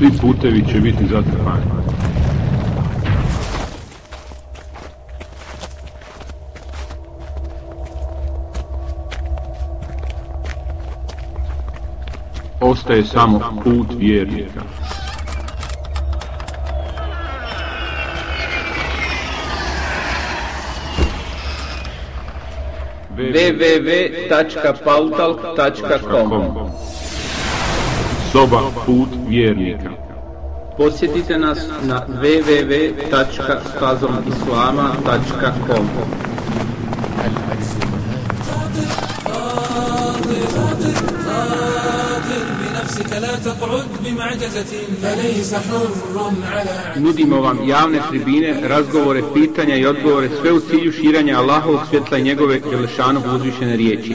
svi putevi će biti zatrpani. Ostaje samo put vjernika. www.pautalk.com Soba put vjernika. Posjetite nas na www.stazomislama.com Nudimo vam javne tribine, razgovore, pitanja i odgovore, sve u cilju širanja Allahovog svjetla i njegove Đelešanog uzvišene riječi.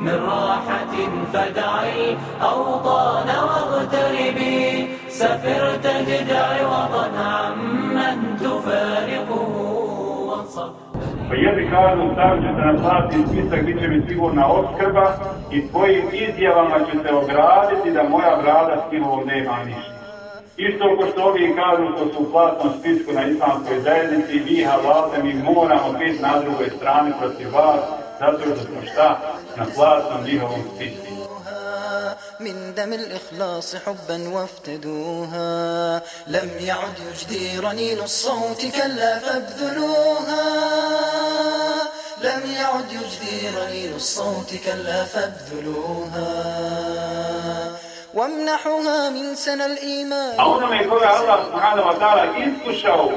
من راحة فدع الأوطان واغتربي ما في المقابل ذي عقل وذي أدب من راحة فدع الأوطان واغتربي سفر تجد عوضا عمن تفارقه وانصب Pa jedni kažu stavit ćete na zlatni spisak, bit će mi sigurna opskrba i tvojim izjavama će se ograditi da moja brada s njihovom nema ništa. Isto ko što ovi kažu ko su u platnom spisku na islamskoj zajednici, vi halalite, mi moramo biti na drugoj strani protiv vas, من دم الإخلاص حبا وافتدوها. لم يعد يجدي رنين الصوت كلا فابذلوها. لم يعد يجدي رنين الصوت كلا فابذلوها. وامنحوها من سنة الإيمان. أولا من يقول الله سبحانه وتعالى إن تشعوا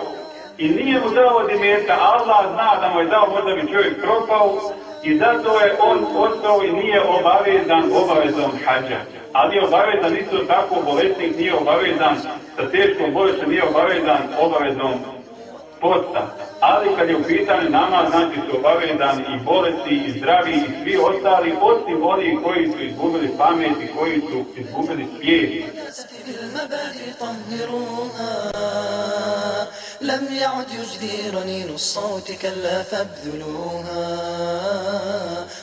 إن نيه مدعوة دميتا الله أزنع دم ويدعوة مدعوة من شوية تروفاو i zato je on ostao i nije obavezan obavezom hađa. Ali je obavezan isto tako, bolesnik nije obavezan, sa teškom bolešćom nije obavezan obavezom posta. Ali kad je u pitanju nama, znači su obavezani i bolesti, i zdravi, i svi ostali, osim oni koji su izgubili pamet i koji su izgubili svijest. لم يعد يجدي رنين الصوت كلا فابذلوها.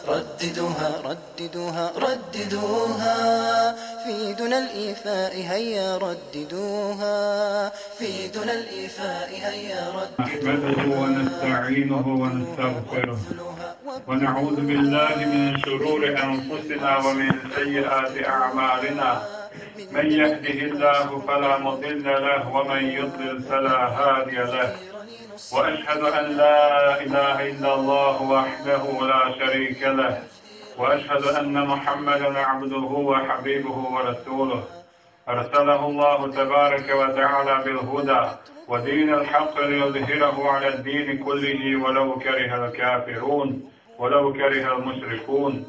رددوها رددوها رددوها. في دون الإيفاء هيا رددوها. في دون الإيفاء هيا رددوها. نحمده ونستعينه ونستغفره. ونعوذ بالله من شرور أنفسنا ومن سيئات أعمالنا. من يهده الله فلا مضل له ومن يضلل فلا هادي له. وأشهد أن لا إله إلا الله وحده لا شريك له. وأشهد أن محمدا عبده وحبيبه ورسوله. أرسله الله تبارك وتعالى بالهدى ودين الحق ليظهره على الدين كله ولو كره الكافرون ولو كره المشركون.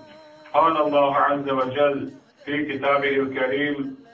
قال الله عز وجل في كتابه الكريم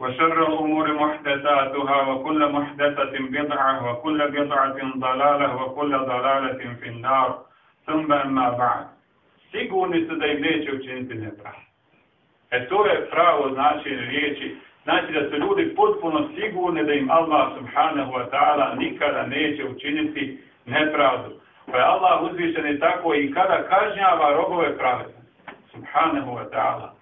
وشر الأمور محدثاتها وكل محدثة بدعة وكل بدعة ضلالة وكل ضلالة في النار ثم أما بعد sigurni su da im neće učiniti nepravdu. E to je pravo značenje riječi. Znači da su ljudi potpuno sigurni da im Allah subhanahu wa ta'ala nikada neće učiniti nepravdu. Pa je Allah uzvišen i tako i kada kažnjava robove pravedne. Subhanahu wa ta'ala.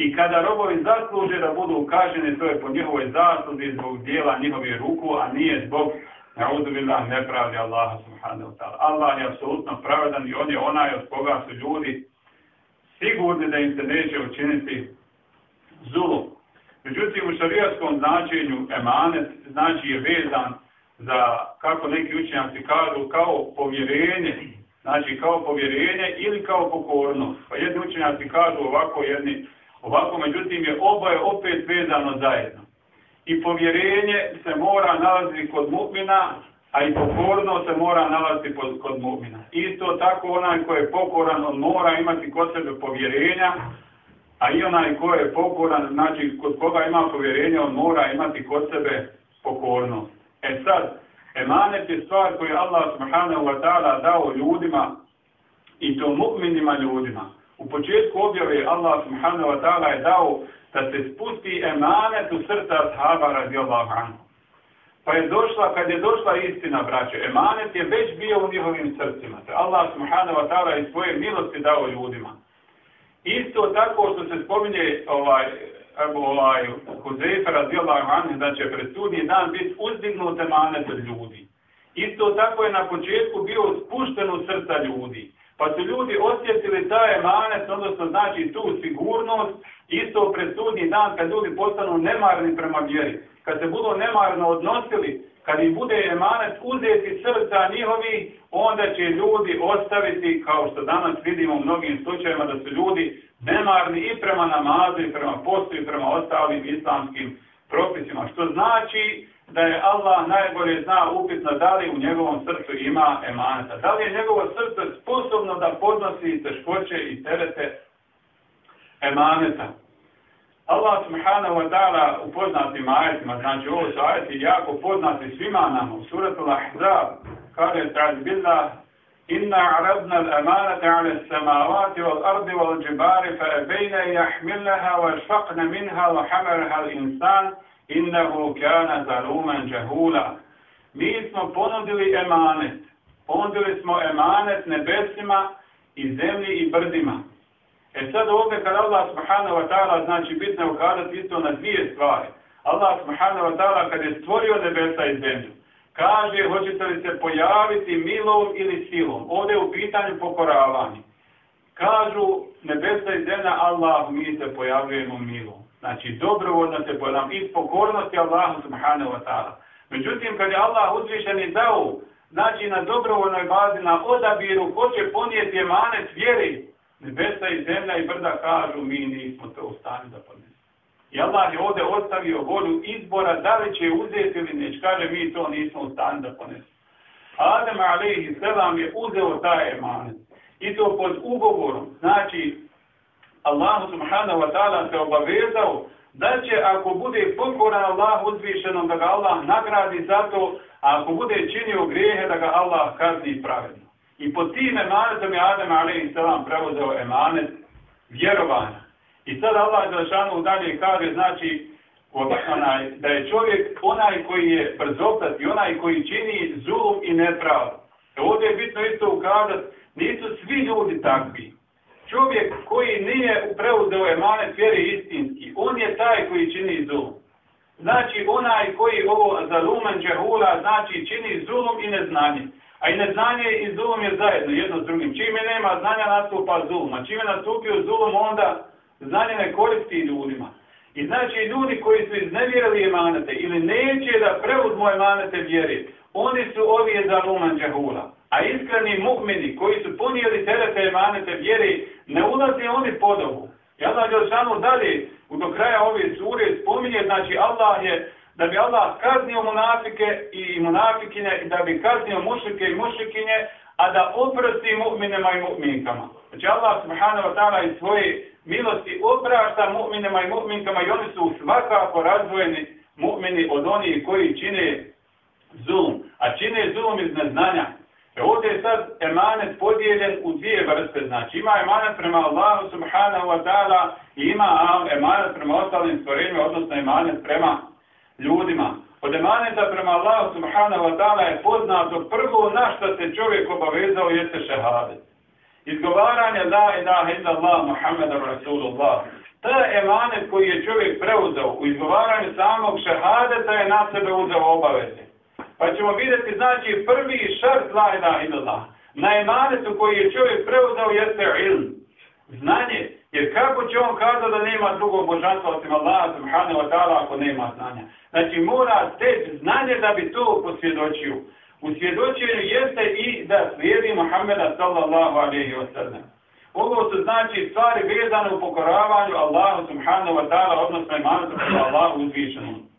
I kada robovi zasluže da budu kažnjeni, to je po njihovoj zasluzi zbog dijela njihovih ruku, a nije zbog Nauzubillah nepravdi Allaha subhanahu wa ta'ala. Allah je apsolutno pravedan i on je onaj od koga su ljudi sigurni da im se neće učiniti zulu. Međutim, u šarijaskom značenju emanet znači je vezan za, kako neki učenjaci kažu, kao povjerenje, znači kao povjerenje ili kao pokornost. Pa jedni učenjaci kažu ovako, jedni ovako, međutim je oboje opet vezano zajedno. I povjerenje se mora nalaziti kod mu'mina, a i pokorno se mora nalaziti kod, mu'mina. Isto tako onaj koji je pokoran, on mora imati kod sebe povjerenja, a i onaj koji je pokoran, znači kod koga ima povjerenje, on mora imati kod sebe pokornost. E sad, emanet je stvar koju Allah subhanahu wa ta'ala dao ljudima i to mu'minima ljudima. U početku objave Allah subhanahu wa ta'ala je dao da se spusti emanet u srca ashaba radijallahu anhu. Pa je došla, kad je došla istina, braće, emanet je već bio u njihovim srcima. Allah subhanahu wa ta'ala iz svoje milosti dao ljudima. Isto tako što se spominje ovaj, ovaj, Huzefa radijallahu anhu da će pred sudnji dan biti uzdignut emanet od ljudi. Isto tako je na početku bio spušten u srca ljudi. Pa su ljudi osjetili taj emanet, odnosno znači tu sigurnost, isto pred sudnji dan kad ljudi postanu nemarni prema vjeri. Kad se budu nemarno odnosili, kad im bude emanet uzeti srca njihovi, onda će ljudi ostaviti, kao što danas vidimo u mnogim slučajevima, da su ljudi nemarni i prema namazu, i prema postu, i prema ostalim islamskim propisima. Što znači da je Allah najbolje zna upitno da li u njegovom srcu ima emaneta. Da li je njegovo srce sposobno da podnosi teškoće i terete emaneta. Allah subhanahu wa ta'ala u poznatim ajetima, znači ovo su ajeti jako poznati svima nama, u suratu Al-Ahzab, kaže ta'ala billah, Inna aradna al-amanata ala samavati wal ardi wal džibari fa ebejna jahmillaha wa šfaqna minha wa al-insan innahu kana zaluman jahula. Mi smo ponudili emanet. Ponudili smo emanet nebesima i zemlji i brdima. E sad ovdje kad Allah subhanahu wa ta'ala znači bitno ukazati isto na dvije stvari. Allah subhanahu wa ta'ala kad je stvorio nebesa i zemlju, kaže hoćete li se pojaviti milom ili silom. Ovdje je u pitanju pokoravanje. Kažu nebesa i zemlja Allah mi se pojavljujemo milom. Znači dobrovoljno se pojavljamo iz pokornosti Allahu subhanahu wa ta'ala. Međutim kad je Allah uzvišeni dao znači na dobrovoljnoj bazi, na odabiru ko će ponijeti emanet vjeri, nebesa i zemlja i brda kažu mi nismo to u stanju da podnesemo. I Allah je ovdje ostavio volju izbora da li će uzeti ili neć. Kaže mi to nismo u stanju da ponesemo. Adem selam je uzeo taj emanet. I to pod ugovorom. Znači, Allah subhanahu wa ta'ala se obavezao da će ako bude pokoran Allah uzvišenom da ga Allah nagradi za to, a ako bude činio grijehe da ga Allah kazni pravedno. I pod tim emanetom je Adem a.s. preuzeo emanet vjerovanja. I sad Allah Đelšanu dalje kaže, znači, onaj, da je čovjek onaj koji je brzoptat i onaj koji čini zulum i nepravdu. E ovdje je bitno isto ukazati, nisu svi ljudi takvi. Čovjek koji nije preuzeo emanet vjeri istinski, on je taj koji čini zulum. Znači onaj koji ovo za lumen džehula, znači čini zulum i neznanje. A i neznanje i zulum je zajedno, jedno s drugim. Čime nema znanja nastupa zulum, a čime nastupio zulum onda znanje ne koristi ljudima. I znači ljudi koji su iznevjerili emanete ili neće da preuzmu emanete vjeri, oni su ovi za luman džahula. A iskreni mu'mini koji su ponijeli terete emanete vjeri, ne ulazi oni pod ovu. I Allah samo dalje, u do kraja ove sure spominje, znači Allah je, da bi Allah kaznio munafike i munafikine, i da bi kaznio mušike i mušikinje, a da oprosti mu'minima i mu'minkama. Znači Allah subhanahu wa ta'ala iz svoje milosti oprašta mu'minima i mu'minkama i oni su svakako razvojeni mu'mini od onih koji čine zulum. A čine zulum iz neznanja. E ovdje je sad emanet podijeljen u dvije vrste. Znači ima emanet prema Allahu subhanahu wa ta'ala i ima emanet prema ostalim stvorenjima, odnosno emanet prema ljudima. Od emaneta prema Allahu subhanahu wa ta'ala je poznato prvo na što se čovjek obavezao jeste šehadet. Izgovaranje la ilaha illa Allah Muhammed Rasulullah. Ta emanet koji je čovjek preuzeo u izgovaranju samog šehadeta je na sebe uzeo obaveze. Pa ćemo vidjeti, znači, prvi šart la illa Allah. Na emanetu koji je čovjek preuzeo jeste ilm. Znanje. Jer kako će on kazati da nema drugog božanstva osim Allaha subhanahu wa ta'ala ako nema znanja? Znači mora steći znanje da bi to posvjedočio. U svjedočenju jeste i da slijedi Muhammeda sallallahu alaihi wa sallam. Ovo su znači stvari vezane u pokoravanju Allahu subhanahu wa ta'ala, odnosno imanu prema Allahu uzvišenom.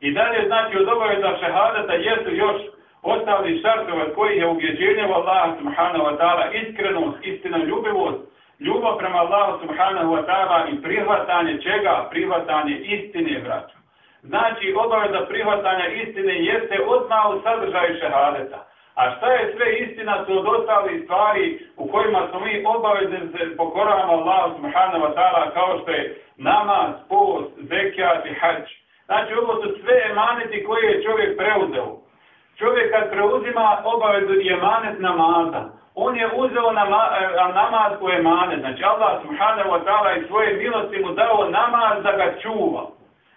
I dalje znači od obaveza šehadata jesu još ostali šartove koji je ubjeđenje u Allaha subhanahu wa ta'ala, iskrenost, istina, ljubivost, ljubav prema Allahu subhanahu wa ta'ala i prihvatanje čega? Prihvatanje istine, braću. Znači, obaveza prihvatanja istine jeste odmah u sadržaju šehadeta. A šta je sve istina su od ostalih stvari u kojima smo mi obavezni se pokoravamo Allah subhanahu wa ta'ala kao što je namaz, post, zekijat i hađ. Znači ovo su sve emaneti koje je čovjek preuzeo. Čovjek kad preuzima obavezu i emanet namaza, on je uzeo nama, namaz u emanet. Znači Allah subhanahu wa ta'ala i svoje milosti mu dao namaz da ga čuva.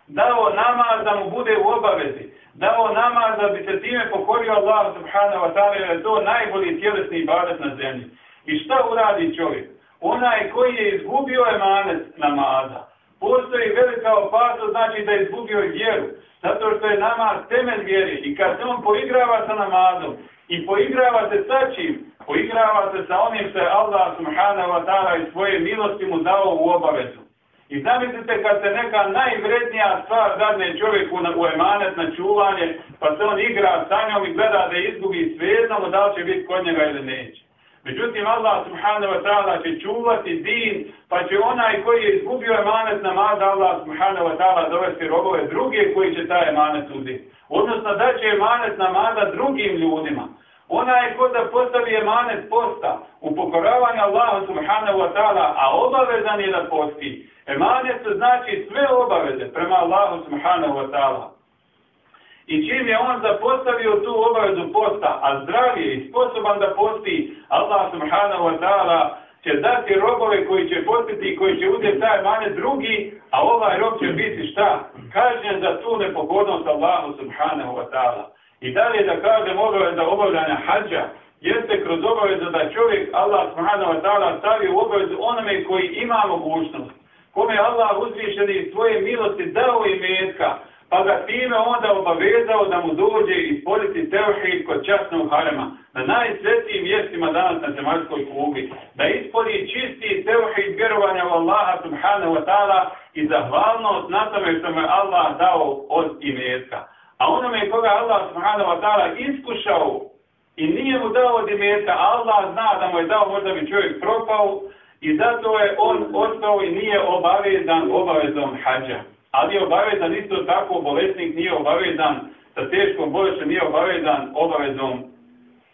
Dao namaz da mu bude u obavezi dao namaz da bi se time pokorio Allah subhanahu wa ta'ala jer je to najbolji tjelesni ibadet na zemlji. I šta uradi čovjek? Onaj koji je izgubio emanet namaza. Postoji velika opasnost, znači da je izgubio vjeru. Zato što je namaz temelj vjeri. I kad se on poigrava sa namazom i poigrava se sa čim? Poigrava se sa onim što je Allah subhanahu wa ta'ala i svoje milosti mu dao u obavezu. I zamislite kad se neka najvrednija stvar dadne čovjeku na, emanet na čuvanje, pa se on igra sa njom i gleda da izgubi svejedno da li će biti kod njega ili neće. Međutim, Allah subhanahu wa ta'ala će čuvati din, pa će onaj koji je izgubio emanet namaza, Allah subhanahu wa ta'ala dovesti robove druge koji će taj emanet uzeti. Odnosno da će emanet namaza drugim ljudima. Onaj ko da postavi emanet posta u pokoravanju Allahu subhanahu wa ta'ala, a obavezan je da posti. Emanet znači sve obaveze prema Allahu subhanahu wa ta'ala. I čim je on zapostavio tu obavezu posta, a zdravije i sposoban da posti, Allah subhanahu wa ta'ala će dati robove koji će postiti i koji će uzeti taj emanet drugi, a ovaj rob će biti šta? Kažnjen za tu nepogodnost Allahu subhanahu wa ta'ala. I dalje da kažem obaveza obavljanja hađa, jeste kroz obavezu da čovjek Allah subhanahu wa ta'ala stavi u obavezu onome koji ima mogućnost kome Allah uzvišeni svoje milosti dao i metka, pa ga time onda obavezao da mu dođe ispoliti teuhid kod časnog harema, na najsvetijim mjestima danas na zemaljskoj kugli, da ispoli čisti teuhid vjerovanja u Allaha subhanahu wa ta'ala i zahvalnost na tome što me Allah dao od imetka. A onome koga Allah subhanahu wa ta'ala iskušao i nije mu dao od imetka, Allah zna da mu je dao, možda bi čovjek propao, i zato je on ostao i nije obavezan obavezom hađa. Ali je obavezan isto tako, bolesnik nije obavezan sa teškom bolešćom, nije obavezan obavezom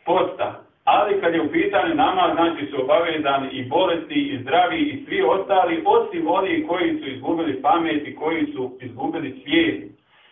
posta. Ali kad je u pitanju nama, znači su obavezani i bolesti, i zdravi, i svi ostali, osim oni koji su izgubili pamet i koji su izgubili svijet.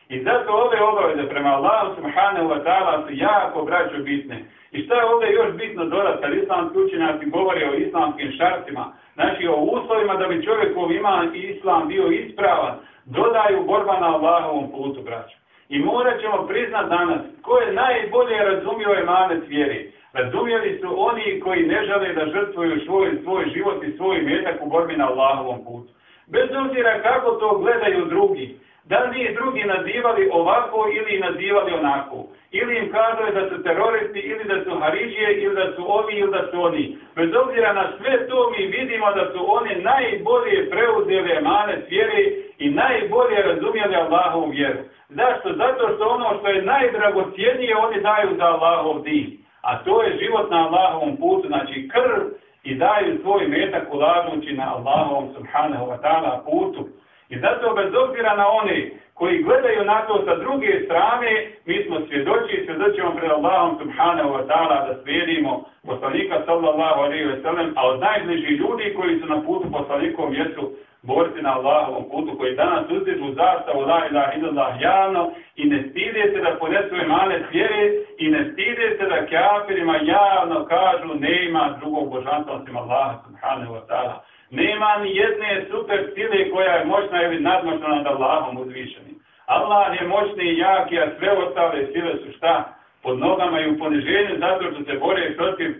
I zato ove obaveze prema Allahu subhanahu wa ta'ala su jako braćo bitne. I šta je ovdje još bitno dodati kad islamski učenjaci govori o islamskim šartima, znači o uslovima da bi čovjekov ima i islam bio ispravan, dodaju borba na Allahovom putu, braćo. I morat ćemo priznat danas, ko je najbolje razumio emanet vjeri. Razumjeli su oni koji ne žele da žrtvuju svoj, svoj život i svoj metak u borbi na Allahovom putu. Bez obzira kako to gledaju drugi, da li drugi nazivali ovako ili nazivali onako. Ili im kazali da su teroristi, ili da su hariđije, ili da su ovi, ili da su oni. Bez obzira na sve to mi vidimo da su oni najbolje preuzeli emanet vjere i najbolje razumjeli Allahovu vjeru. Zašto? Zato što ono što je najdragocijenije oni daju za Allahov din. A to je život na Allahovom putu, znači krv i daju svoj metak ulažući na Allahovom subhanahu wa ta'ala putu. I zato bez obzira na one koji gledaju na to sa druge strane, mi smo svjedoči i svjedočimo pred Allahom subhanahu wa ta'ala da slijedimo poslanika sallallahu alaihi wa sallam, a od najbližih ljudi koji su na putu poslanikom jesu borci na Allahovom putu koji danas uzdižu zastavu la ilaha illallah javno i ne stide se da ponesu emanet vjere i ne stide se da kafirima javno kažu nema drugog božanstva osim Allaha subhanahu wa ta'ala. Nema ni jedne super sile koja je moćna ili nadmoćna nad Allahom uzvišenim. Allah je moćni i jaki, a sve ostale sile su šta? Pod nogama i u poniženju zato što se bore protiv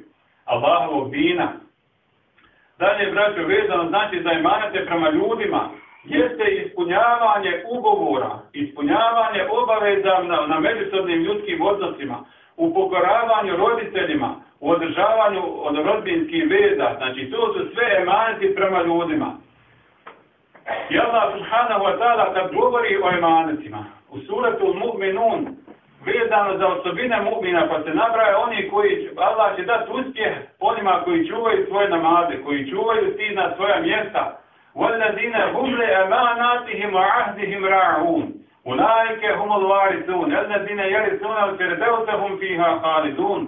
Allahovog dina. Dalje, braćo, vezano znači da imanete prema ljudima jeste ispunjavanje ugovora, ispunjavanje obaveza na, na međusobnim ljudskim odnosima, u pokoravanju roditeljima, u održavanju od rodbinskih veza. Znači, to su sve emaneti prema ljudima. I Allah subhanahu wa ta'ala kad govori o emanetima, u suratu Mu'minun, vezano za osobine mu'mina, pa se nabraja oni koji, će, Allah će dati uspjeh onima koji čuvaju svoje namaze, koji čuvaju stizna svoja mjesta. وَلَّذِينَ هُمْلِ أَمَانَاتِهِمْ وَعَهْدِهِمْ رَعُونَ أُولَٰئِكَ هُمُ الْوَارِثُونَ الَّذِينَ يَرِثُونَ الْفِرْدَوْسَ هُمْ فِيهَا خَالِدُونَ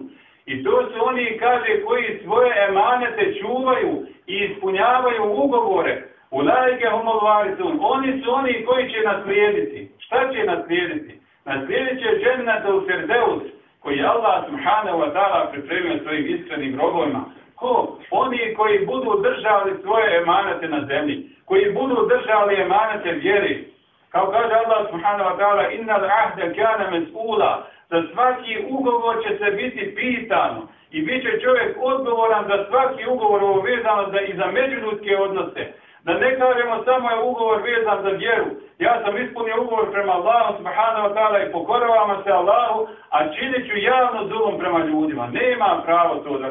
I to su oni, kaže, koji svoje emanete čuvaju i ispunjavaju ugovore. Ulajke homovarizum. Oni su oni koji će naslijediti. Šta će naslijediti? Naslijedit će džennata u Ferdeus, koji Allah subhanahu wa ta'ala pripremio svojim iskrenim robovima. Ko? Oni koji budu držali svoje emanete na zemlji. Koji budu držali emanete vjeri. Kao kaže Allah subhanahu wa ta'ala, innal ahde kjana mes'ula, za svaki ugovor će se biti pitano i bit će čovjek odgovoran za svaki ugovor vezano za, i za međuljudske odnose. Da ne kažemo samo je ugovor vezan za vjeru. Ja sam ispunio ugovor prema Allahu subhanahu wa ta'ala i pokoravamo se Allahu, a činit ću javno zulom prema ljudima. Nema pravo to da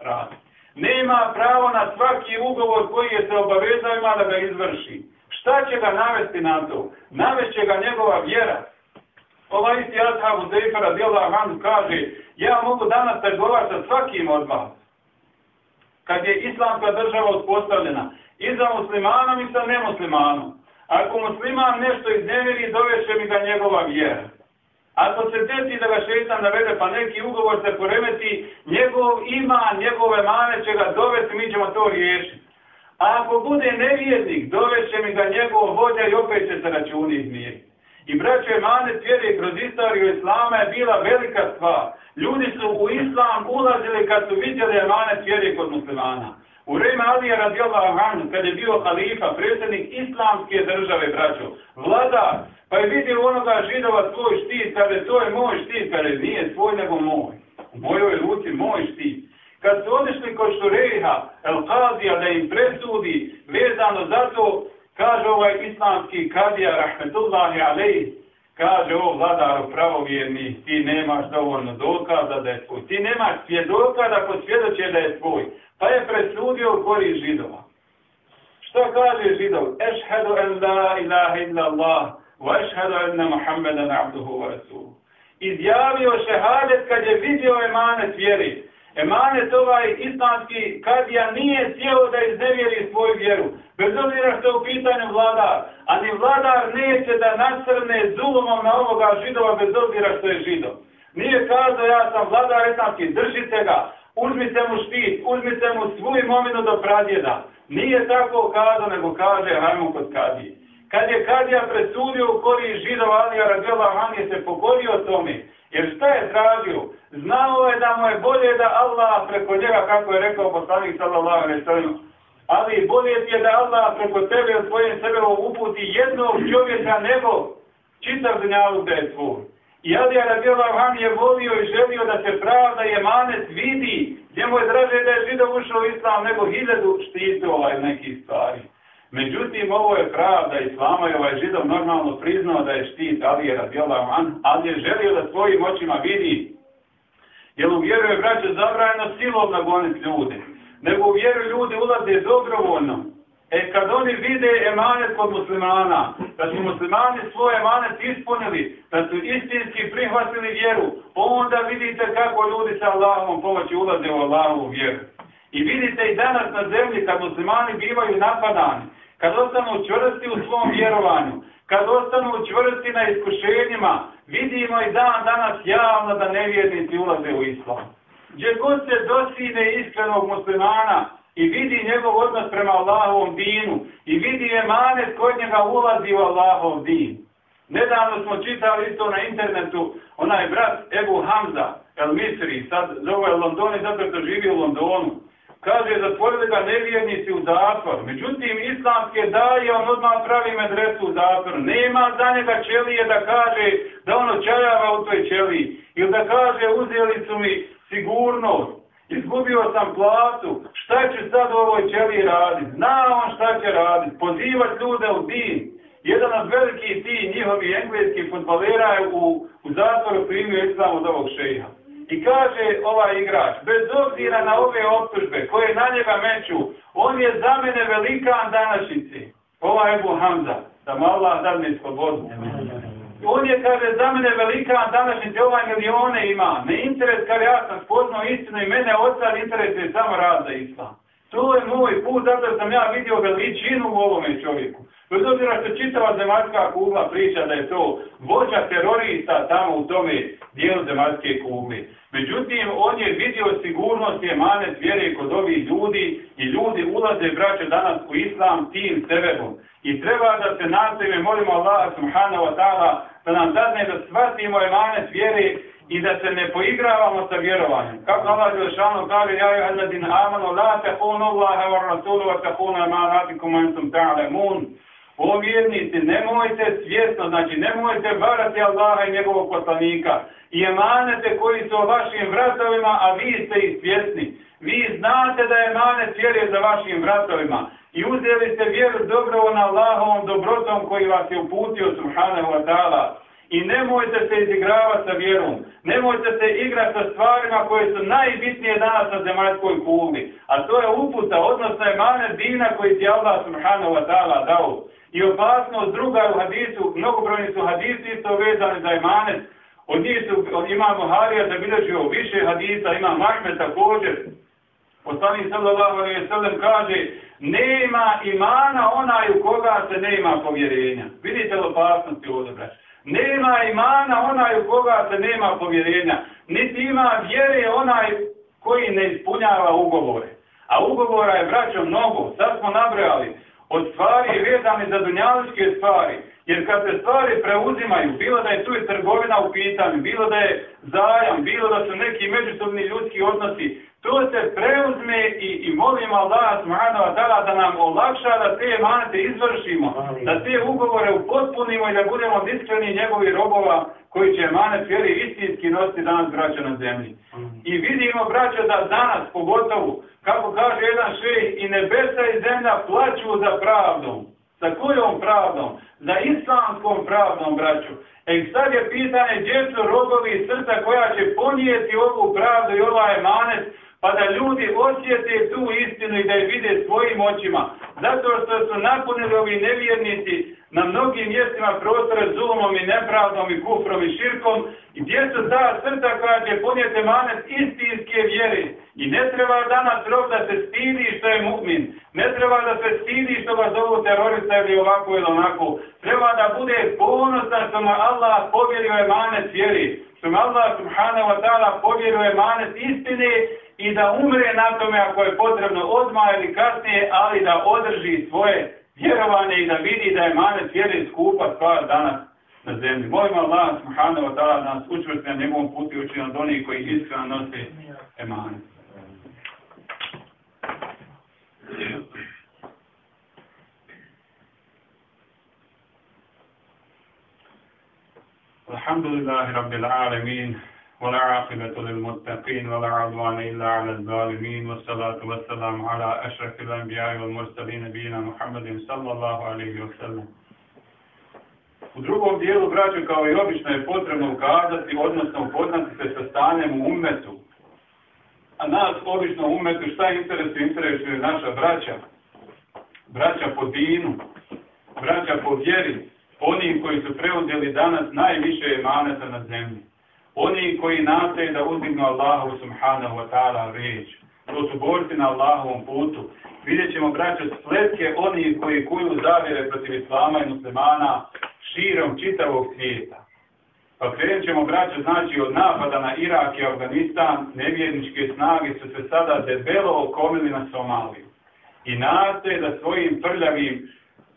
radi. Nema pravo na svaki ugovor koji je se obavezao ima da ga izvrši. Šta će ga navesti na to? Navešće ga njegova vjera. Ovaj isti ashab Uzeifa radijallahu anhu kaže, ja mogu danas pregovarati sa svakim od vas. Kad je islamska država uspostavljena, i za muslimanom i sa nemuslimanom. Ako musliman nešto iznemiri, doveše mi ga njegova vjera. Ako se desi da ga šeitan navede pa neki ugovor se poremeti, njegov ima, njegove mane će ga dovesti, mi ćemo to riješiti. A ako bude nevjernik, doveće mi ga njegov vođa i opet će se računi izmiriti. I braćo Emanet vjere kroz istoriju Islama je bila velika stvar. Ljudi su u Islam ulazili kad su vidjeli Emanet vjere kod muslimana. U vreme Alija radijallahu anhu, kad je bio halifa, predsjednik islamske države, braćo, vladar, pa je vidio onoga židova svoj štit, kada to je moj štit, kada nije svoj nego moj. U mojoj ruci moj štit. Kad su odešli kod Šureha, El Kazija, da im presudi vezano za to, Kaže ovaj islamski kadija, rahmetullahi alejhi, kaže o vladaru pravovjerni, ti nemaš dovoljno dokaza da je tvoj. Ti nemaš svjedoka da posvjedoče da je tvoj. Pa je presudio u kori židova. Što kaže židov? Ešhedu en la ilaha illa Allah, wa ešhedu enne Muhammeden abduhu wa rasuluhu. Izjavio šehadet kad je vidio emanet vjeri. Emanet ovaj islamski kadija nije sjeo da iznevjeri svoju vjeru. Bez obzira što je u pitanju vladar. A ni vladar neće da nasrne zulumom na ovoga židova bez obzira što je židov. Nije kazao ja sam vladar islamski, držite ga, uzmite mu štit, uzmite mu svu imovinu do pradjeda. Nije tako kazao, nego kaže hajmo kod kadije. Kad je kadija presudio u koriji židova, Alija Radjela Hanije se pokorio tome. Jer šta je tražio? Znao je da mu je bolje da Allah preko njega, kako je rekao poslanik sallallahu alaihi sallam, ali bolje ti je da Allah preko tebe od svojim sebe uputi jednog čovjeka nego čitav znjavuk da je tvoj. I Alija Radijallahu je volio i želio da se pravda i emanet vidi. Njemu je draže da je židov ušao u islam nego hiljadu štitova i nekih stvari. Međutim, ovo je pravda islama i ovaj židov normalno priznao da je štit Alija Radijallahu Han, ali je želio da svojim očima vidi. Jer u vjeru je braćo zabrajeno silom nagoniti ljude nego u vjeru ljudi ulaze dobrovoljno. E kad oni vide emanet kod muslimana, da su muslimani svoj emanet ispunili, da su istinski prihvatili vjeru, onda vidite kako ljudi sa Allahom pomoći ulaze u Allahovu vjeru. I vidite i danas na zemlji kad muslimani bivaju napadani, kad ostanu čvrsti u svom vjerovanju, kad ostanu čvrsti na iskušenjima, vidimo i dan danas javno da nevjernici ulaze u islam. Gdje god se dosine iskrenog muslimana, i vidi njegov odnos prema Allahovom dinu i vidi emanet kod njega ulazi u Allahov din. Nedavno smo čitali isto na internetu onaj brat Ebu Hamza, El Misri, sad zove London i zato što živi u Londonu. Kaže, zatvorili ga nevjernici u zatvor. Međutim, islamske daje, on odmah pravi medresu u zatvor. Nema za njega čelije da kaže da ono čajava u toj čeliji. Ili da kaže, uzeli su mi sigurnost. Izgubio sam platu. Šta će sad u ovoj čeliji raditi? Zna on šta će raditi. Pozivati ljude u din. Jedan od velikih ti njihovi engleski futbalera je u, u zatvoru primio islam od ovog šeha. I kaže ovaj igrač, bez obzira na ove optužbe koje na njega meću, on je za mene velikan današnjici. Ova Ebu Hamza, da mu Allah dadne slobodu. On je, kaže, za mene velikan današnjici, ovaj milijone ima. Ne interes, kad ja sam spoznao istinu i mene od sad interesuje samo rad za islam. To je moj put, zato sam ja vidio veličinu u ovome čovjeku. Bez obzira što čitava zemaljska kugla priča da je to vođa terorista tamo u tome dijelu zemaljske kugle. Međutim, on je vidio sigurnost i emanet vjere kod ovih ljudi i ljudi ulaze, braće, danas u islam tim sebebom. I treba da se nastavimo, molimo Allah subhanahu wa ta'ala da nam dadne da shvatimo emanet vjere i da se ne poigravamo sa vjerovanjem. Kako Allah Đelešanu kaže, ja je alladin amanu, la tehunu Allahe wa rasulu wa tehunu emanatikum entum ta'alemun. O vjernici, nemojte svjesno, znači nemojte varati Allaha i njegovog poslanika i emanete koji su o vašim vratovima, a vi ste ih svjesni. Vi znate da je emanet vjere za vašim vratovima i uzeli ste vjeru dobrovo na Allahovom dobrotom koji vas je uputio subhanahu wa ta'ala. I nemojte se izigravati sa vjerom. Nemojte se igrati sa stvarima koje su najbitnije danas na zemaljskoj kugli. A to je uputa, odnosno je manet dina koji ti Allah subhanahu wa ta'ala dao. I opasnost druga u hadisu, mnogobrojni su hadisi isto vezani za imanet. Od njih su, od Harija zabilježio više hadisa, ima Mahmed također. Poslani sallallahu alaihi sallam kaže, nema imana onaj u koga se nema povjerenja. Vidite opasnosti ovdje, braći. Nema imana onaj u koga se nema povjerenja. Niti ima vjere onaj koji ne ispunjava ugovore. A ugovora je, braćo, mnogo. Sad smo nabrojali od stvari vezane za dunjaličke stvari. Jer kad se stvari preuzimaju, bilo da je tu i trgovina u pitanju, bilo da je zajam, bilo da su neki međusobni ljudski odnosi, to se preuzme i, i molim Allah subhanahu da nam olakša da te emanete izvršimo, da te ugovore upotpunimo i da budemo iskreni njegovi robova koji će emanet vjeri istinski nositi danas braća na zemlji. I vidimo braća da danas pogotovo, kako kaže jedan šej, i nebesa i zemlja plaću za pravdom. Sa kojom pravdom? Za islamskom pravdom, braću. E sad je pitanje gdje su rogovi i srca koja će ponijeti ovu pravdu i ovaj emanet pa da ljudi osjete tu istinu i da je vide svojim očima. Zato što su napunili ovi nevjernici na mnogim mjestima prostore zulumom i nepravdom i kufrom i širkom, gdje su ta srca koja će ponijeti manet istinske vjere. I ne treba danas rok da se stidi što je mu'min. Ne treba da se stidi što ga zovu terorista ili ovako ili onako. Treba da bude ponosan što mu Allah povjerio emanet vjeri. Što mu Allah subhanahu wa ta'ala povjerio emanet istine i da umre na tome ako je potrebno odmah ili kasnije, ali da održi svoje vjerovanje i da vidi da je manet vjere skupa stvar danas na zemlji. Molim Allah subhanahu wa ta'ala da nas učvrsti na njegovom putu i učini od onih koji iskreno nose emanet. Alhamdulillahi Rabbil Alamin. ولا عاقبة للمتقين ولا عدوان إلا على الظالمين والصلاة والسلام على أشرف الأنبياء والمرسلين نبينا محمد صلى الله عليه وسلم U drugom dijelu, braću, kao i obično je potrebno ukazati, odnosno upoznati se sa stanjem u umetu. A nas, obično u umetu, šta interesuje? Interesuje naša braća. Braća po dinu, braća po vjeri, oni koji su preuzeli danas najviše emaneta na zemlji. Oni koji nastoje da uzdignu Allahu subhanahu wa ta'ala riječ. To su borci na Allahovom putu. Vidjet ćemo, braće, spletke oni koji kuju zavjere protiv islama i muslimana širom čitavog svijeta. Pa krenut ćemo, braće, znači od napada na Irak i Afganistan, nevjerničke snage su se sada debelo okomili na Somaliju. I nastoje da svojim prljavim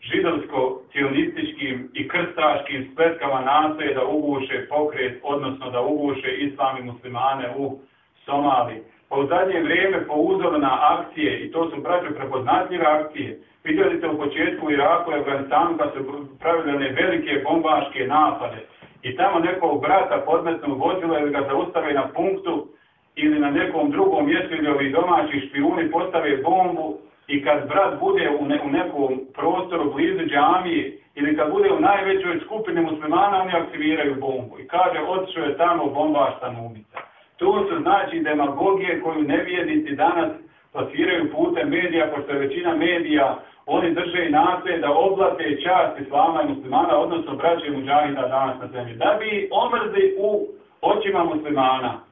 židovsko-cionističkim i krstaškim spletkama nastoje da uguše pokret, odnosno da uguše islami muslimane u Somaliji. Pa u zadnje vrijeme po uzoru na akcije, i to su braće prepoznatljive akcije, vidjeli ste u početku u Iraku i Afganistanu kad su pravili one velike bombaške napade i tamo nekog brata podmetnu vozilo ili ga zaustave na punktu ili na nekom drugom mjestu ili ovi domaći špijuni postave bombu i kad brat bude u, ne, nekom prostoru blizu džamije ili kad bude u najvećoj skupini muslimana, oni aktiviraju bombu i kaže otišao je tamo bombaš stanovnica. To su znači demagogije koju nevjednici danas plasiraju putem medija, pošto je većina medija, oni drže i nastoje da oblate čast islama i muslimana, odnosno braće muđahida danas na zemlji, da bi omrzi u očima muslimana.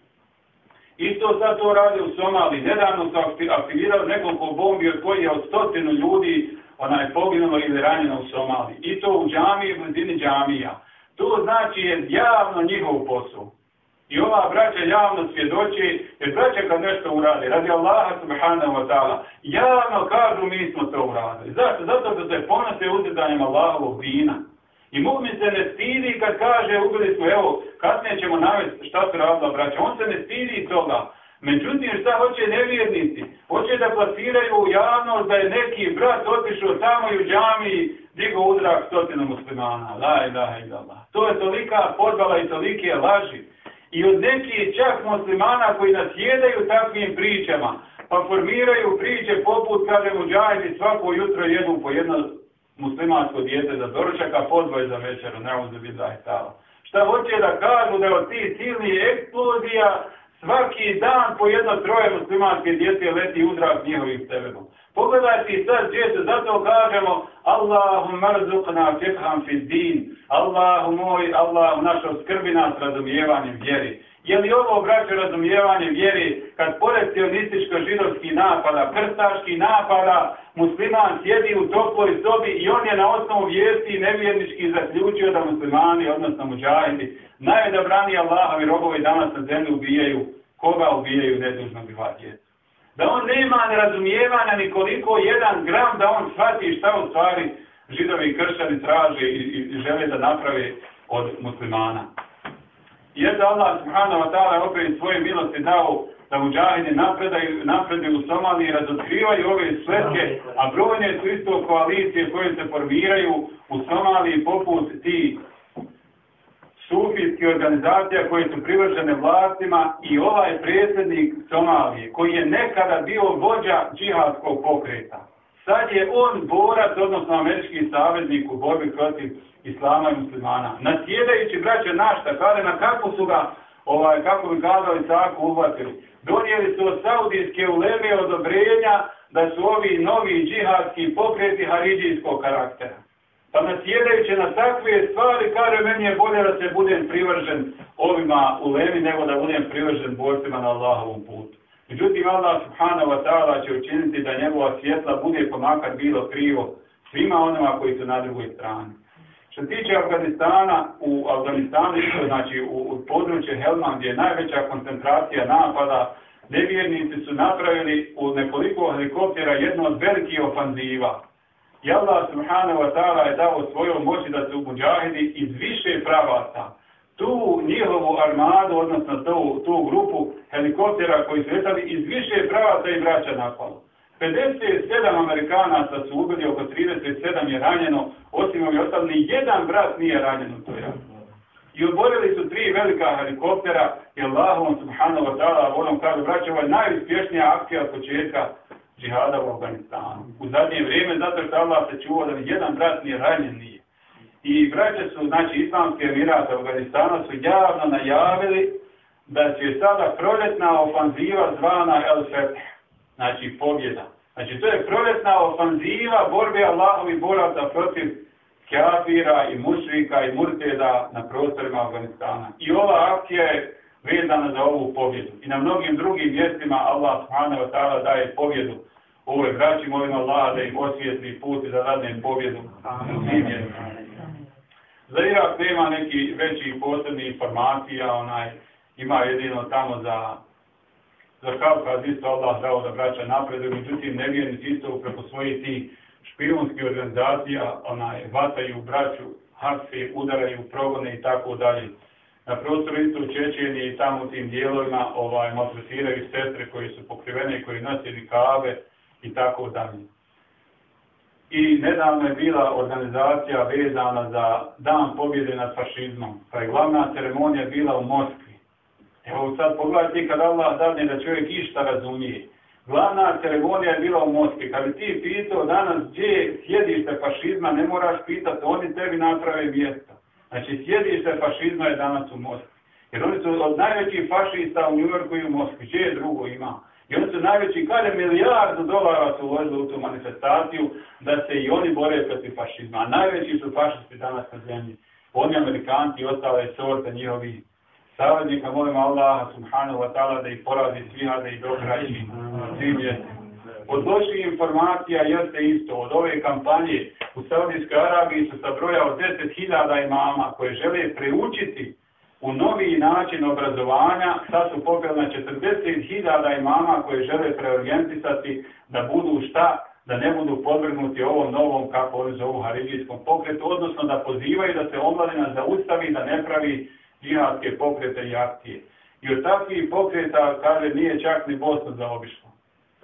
Isto sad to radi u Somaliji. Nedavno su aktivirali nekoliko bombi od koji je od stotinu ljudi ona je poginulo ili ranjeno u Somaliji. I to u džamiji, u blizini džamija. To znači je javno njihov posao. I ova braća javno svjedoči, jer braća kad nešto urade, radi Allaha subhanahu wa ta'ala, javno kažu mi smo to uradili. Zašto? Zato da se ponose uzredanjem Allahovog vina. I mu'min se ne stidi kad kaže ubili smo, evo, kasnije ćemo navesti šta su radila braća. On se ne stidi toga. Međutim, šta hoće nevjernici? Hoće da plasiraju u javnost da je neki brat otišao tamo i u džami digo udrak stotinu muslimana. La ilaha illallah. To je tolika podvala i tolike laži. I od nekih čak muslimana koji nasjedaju takvim pričama, pa formiraju priče poput, kaže muđajdi, svako jutro jedu po jedno muslimansko dijete za doručak, a podvoje za večeru, ne je tamo. Šta hoće da kažu da od tih silnih eksplozija svaki dan po jedno troje muslimanske djece leti udrak njihovim sebebom. Pogledajte sad gdje se zato kažemo Allahu marzukna fitham fi din. Allahu moj, Allahu našo skrbi nas razumijevanjem vjeri. Je li ovo, braće, razumijevanje vjeri, kad pored sionističko-židovskih napada, krstaških napada, musliman sjedi u toploj sobi i on je na osnovu vijesti nevjernički zaključio da muslimani, odnosno muđahidi, najodabrani Allahovi robovi danas na zemlji ubijaju, koga ubijaju nedužno bihva djecu. Da on nema nerazumijevanja nikoliko jedan gram da on shvati šta u stvari židovi traže i, i žele da naprave od muslimana. I eto Allah subhanahu wa ta'ala opet svoje milosti dao da muđahidi napredaju, napreduju u Somaliji, razotkrivaju ove svetke, a brojne su isto koalicije koje se formiraju u Somaliji poput ti sufijskih organizacija koje su privržene vlastima i ovaj predsjednik Somalije koji je nekada bio vođa džihadskog pokreta. Sad je on borac, odnosno američki saveznik u borbi protiv islama i muslimana. Nasjedajući braće našta, kada na kako su ga, ovaj, kako bi kazali tako, uhvatili. Donijeli su od saudijske uleme odobrenja da su ovi novi džihadski pokreti haridijskog karaktera. Pa nasjedajući na takve stvari, kaže meni je bolje da se budem privržen ovima ulemi nego da budem privržen borcima na Allahovom putu. Međutim, Allah subhanahu wa ta'ala će učiniti da njegova svjetla bude pomakar bilo krivo svima onima koji su na drugoj strani. Što se tiče Afganistana, u Afganistanu, znači u, u području Helman, gdje je najveća koncentracija napada, nevjernici su napravili u nekoliko helikoptera jedno od velikih ofanziva. I Allah subhanahu wa ta'ala je dao svojom moći da su muđahidi iz više pravaca tu njihovu armadu, odnosno tu, tu grupu helikoptera koji su letali iz više pravaca i vraća napalo. 57 Amerikanaca su ubili, oko 37 je ranjeno, osim ovih ostali, ni jedan brat nije ranjen u toj I oborili su tri velika helikoptera i Allahom subhanahu wa ta'ala onom kažu, braće, najuspješnija akcija od početka džihada u Afganistanu. U zadnje vrijeme, zato što Allah se čuva da jedan brat nije ranjen nije. I braće su, znači, islamske emirate Afganistana su javno najavili da će sada proljetna ofanziva zvana El Fetih znači pobjeda. Znači to je proljetna ofanziva borbe Allahovi boraca protiv kafira i mušrika i murteda na prostorima Afganistana. I ova akcija je vezana za ovu pobjedu. I na mnogim drugim mjestima Allah subhanahu wa ta'ala daje pobjedu ovoj braći, molim Allah da im osvijetli put i da dadne pobjedu. Za Irak nema neki veći posebni informacija, onaj, ima jedino tamo za za Kavkaz isto Allah dao da braća napreduju, međutim nevjernici isto preko svojih tih špijunskih organizacija onaj, vataju braću, hapse, udaraju, progone i tako dalje. Na prostoru isto u Čečeni i tamo tim dijelovima ovaj, maltretiraju sestre koji su pokrivene, koji nose kave i tako dalje. I nedavno je bila organizacija vezana za dan pobjede nad fašizmom, pa je glavna ceremonija bila u Moskvi. Evo sad pogledajte kad Allah dadne da čovjek išta razumije. Glavna ceremonija je bila u Moskvi. Kad bi ti pitao danas gdje je sjedište fašizma, ne moraš pitati, oni tebi naprave mjesto. Znači sjedište fašizma je danas u Moskvi. Jer oni su od najvećih fašista u New Yorku i u Moskvi. Gdje je drugo ima? I oni su najveći, kada milijardu dolara su uložili u tu manifestaciju da se i oni bore protiv fašizma. A najveći su fašisti danas na zemlji. Oni Amerikanci i ostale sorte njihovi saveznika, molim Allaha subhanahu wa ta'ala da ih porazi sviha, da ih dokraji svim. Od loših informacija jeste isto, od ove kampanje u Saudijskoj Arabiji broja od 10.000 imama koje žele preučiti u novi način obrazovanja, sad su popeli na 40.000 imama koje žele preorijentisati da budu šta, da ne budu podvrgnuti ovom novom, kako oni zovu, haridijskom pokretu, odnosno da pozivaju da se omladina zaustavi, da ne pravi džihadske pokrete i akcije. I od takvih pokreta, kaže, nije čak ni Bosna zaobišla.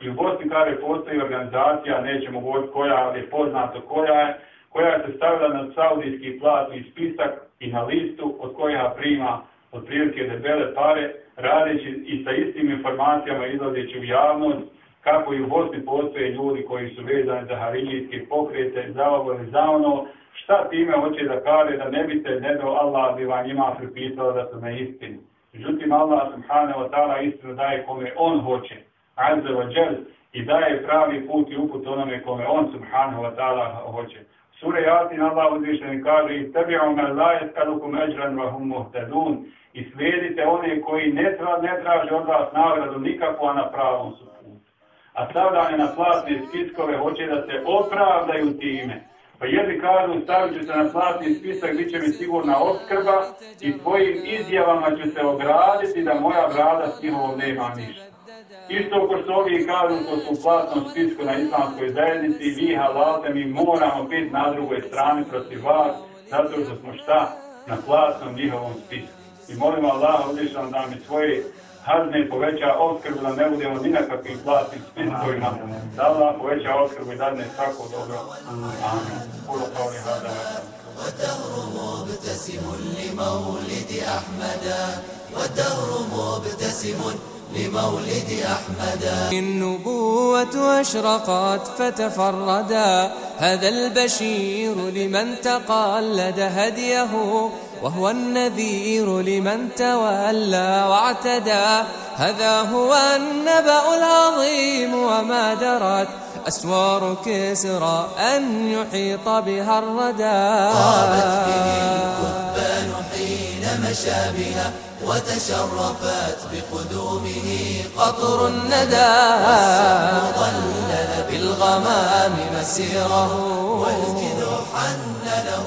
I u Bosni, kaže, postoji organizacija, nećemo govoriti koja, ali je poznato koja je, koja se stavila na saudijski platni spisak i na listu od koja prima od prilike debele pare, radeći i sa istim informacijama izlazeći u javnost, kako i u Bosni postoje ljudi koji su vezani za harijijske pokrete, za ovo ili za ono, šta time hoće da kaže da ne biste, ne Allah bi vam njima pripisao da su na istini. Međutim, Allah subhanahu wa ta'ala istinu daje kome on hoće, azza wa jel, i daje pravi put i uput onome kome on subhanahu wa ta'ala hoće. Sure Jasin Allah uzvišeni kaže i tebi me laje skadukum eđran vahum muhtedun i slijedite one koji ne, tra, ne traže od vas nagradu nikako, a na pravom su putu. A stavljanje na platne spiskove hoće da se opravdaju time pa jedni kažu, stavit ću se na platni spisak, bit će mi sigurna opskrba i tvojim izjavama ću se ograditi da moja brada s njihovom nema ništa. Isto ko što ovi kažu, ko su u platnom spisku na islamskoj zajednici, vi halalte mi moramo biti na drugoj strani protiv vas, zato što smo šta? Na platnom njihovom spisku. I molimo Allah uzvišan da mi svoje hazne poveća opskrbu, da ne budemo ni na kakvim platnim spiskovima. Da Allah poveća opskrbu i dadne svako dobro. Amin. Puno qavli hada. والدهر مبتسم لمولد أحمد والدهر مبتسم لمولد أحمد النبوة أشرقت فتفردا هذا البشير لمن تقلد هديه وهو النذير لمن تولى واعتدى. هذا هو النبأ العظيم وما درت أسوار كسرى أن يحيط بها الردى. طابت به الكثبان حين مشى بها وتشرفت بقدومه قطر الندى. ظلل بالغمام مسيره. والكذب حن له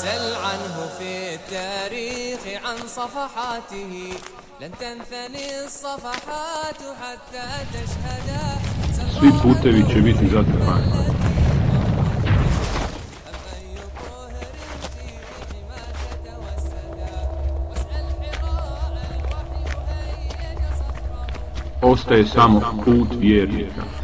سل عنه في التاريخ عن صفحاته لن تنثني الصفحات حتى تشهدا Svi putevi će biti zatrpani. Ostaje samo put vjernika.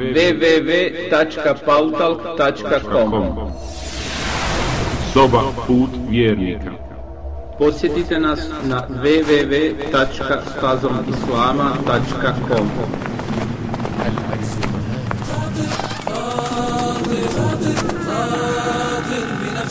www.pautalk.com Соба Пут vjernika. Посетите нас на www.stazomislama.com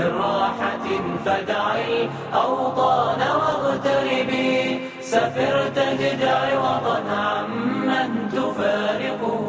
من راحة فدعي الأوطان واغتربي. سفر تجدع وطن عمن تفارقه؟